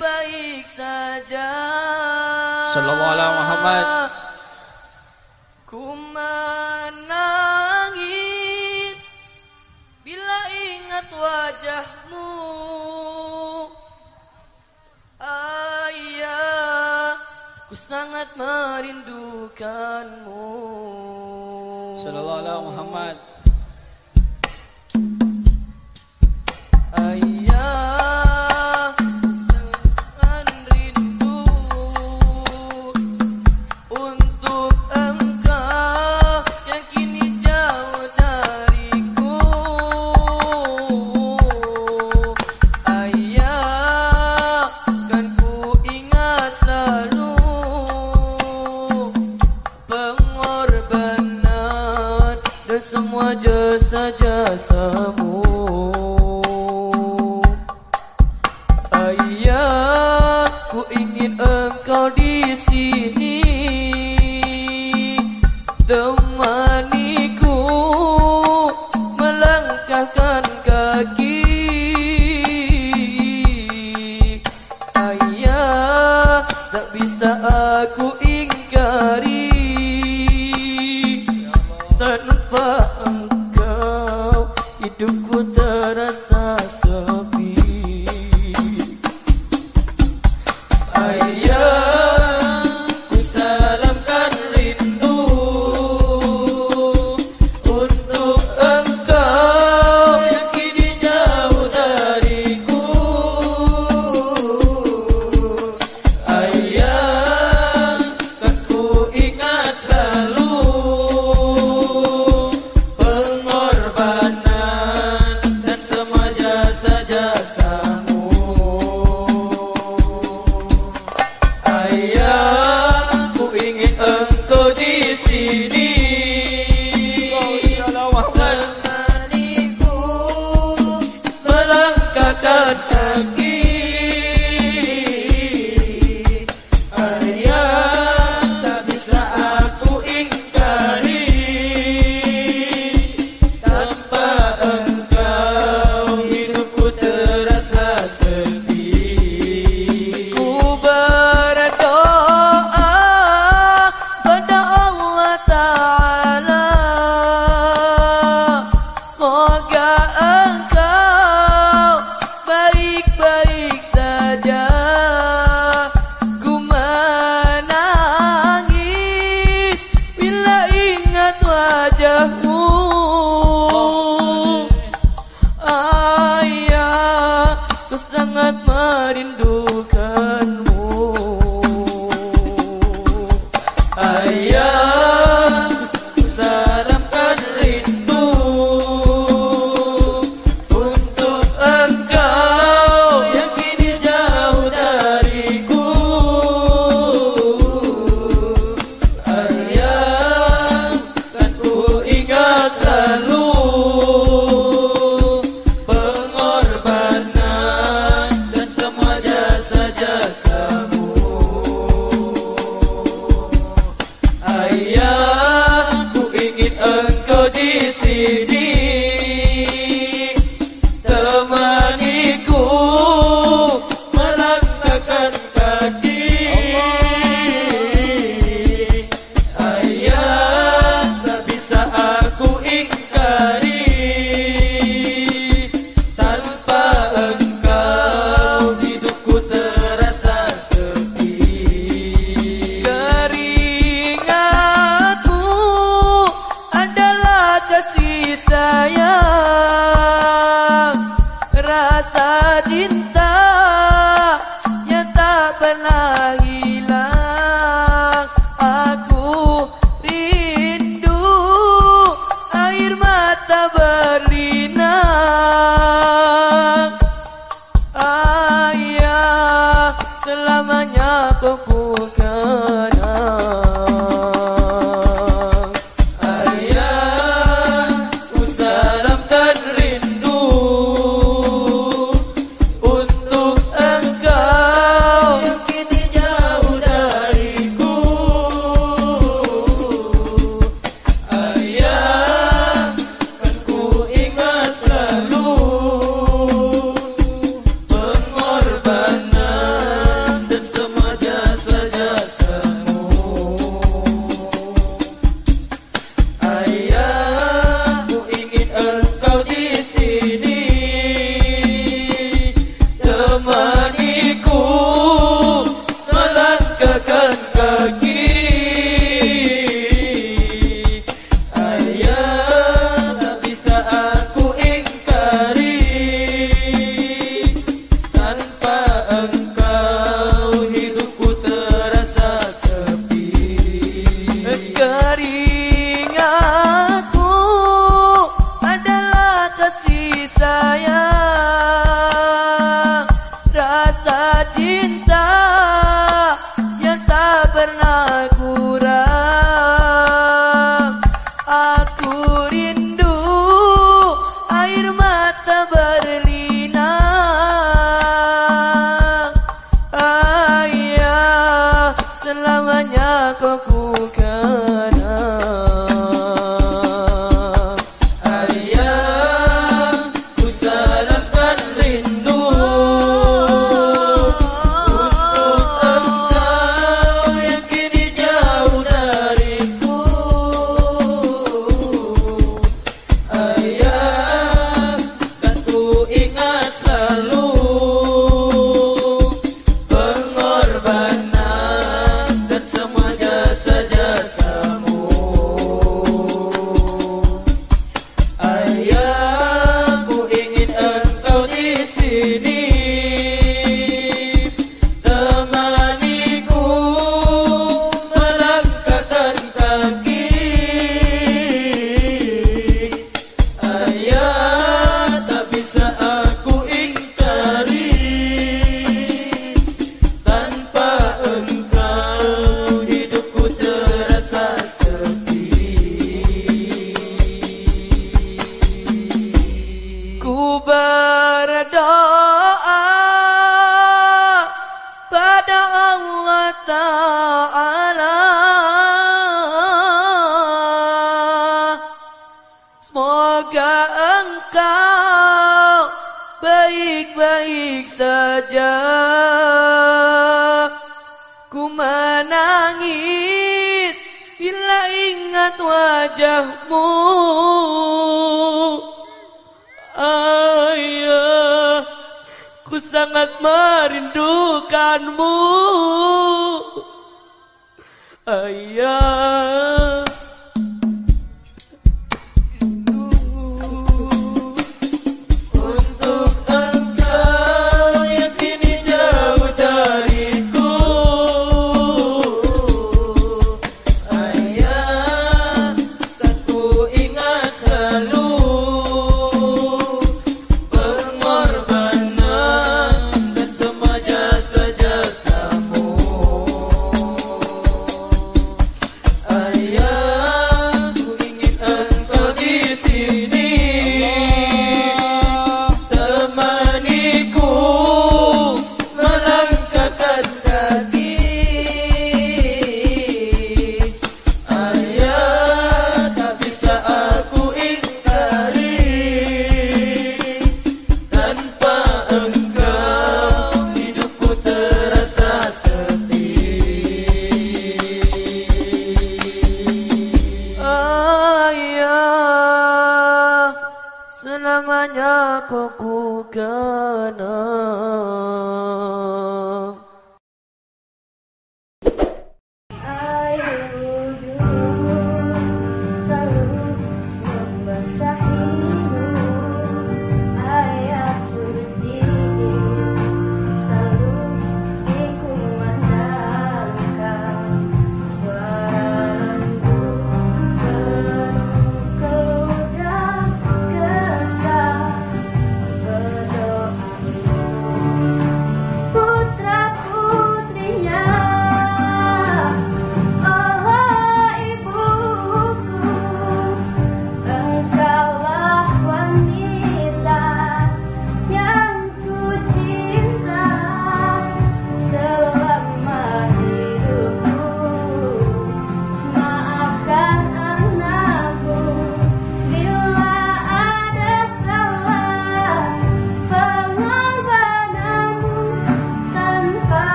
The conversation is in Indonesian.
baik saja. Sallallahu alaihi Muhammad. Ku menangis Bila ingat wajahmu. Ayah Ku sangat merindukanmu. Sallallahu alaihi Muhammad. najasa Ay, cinta yang tak pernah cinta. Baik-baik saja. Ku menangis bila ingat wajahmu. Ayah, sangat merindukanmu. Ayah hanya kau